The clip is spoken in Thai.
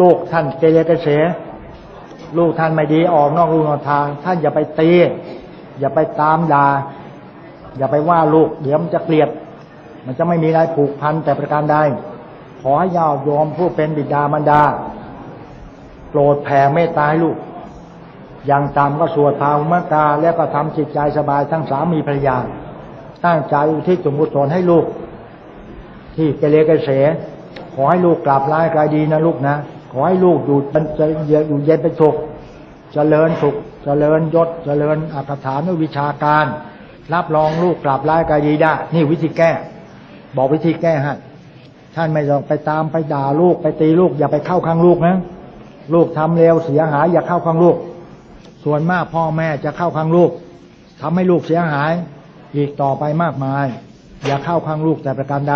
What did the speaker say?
ลูกท่านเกเรเกเสลูกท่านไม่ดีออกนอกรูนอกทาง ท่านอย่าไปตี อย่าไปตามด่าอย่าไปว่าลูก เดี๋ยวมันจะเกลียด มันจะไม่มีอะไรผูกพันแต่ประการใดขอให้ยาวยอมผู้เป็นบิดามารดาโปรดแผ่เมตตาให้ลูก อย่างต่ำก็สวดภาวมกาแล้วก็ทำจิตใจสบายทั้งสามีภรรยา ตั้งใจอุทิศส่วนกุศลให้ลูก ที่เกเรเกเสขอให้ลูกกลับร้ายกลายดีนะลูกนะ ขอให้ลูกอยู่เป็นจะอยู่เย็นเป็นสุข เจริญสุข เจริญยศ เจริญอักฐานวิชาการ รับรองลูกกลับร้ายกายดีได้ นี่วิธีแก้ บอกวิธีแก้ให้ท่านไม่ต้องไปตามไปด่าลูกไปตีลูก อย่าไปเข้าข้างลูกนะ ลูกทำเลวเสียหาย อย่าเข้าข้างลูก ส่วนมากพ่อแม่จะเข้าข้างลูกทำให้ลูกเสียหาย อีกต่อไปมากมาย อย่าเข้าข้างลูกแต่ประการใด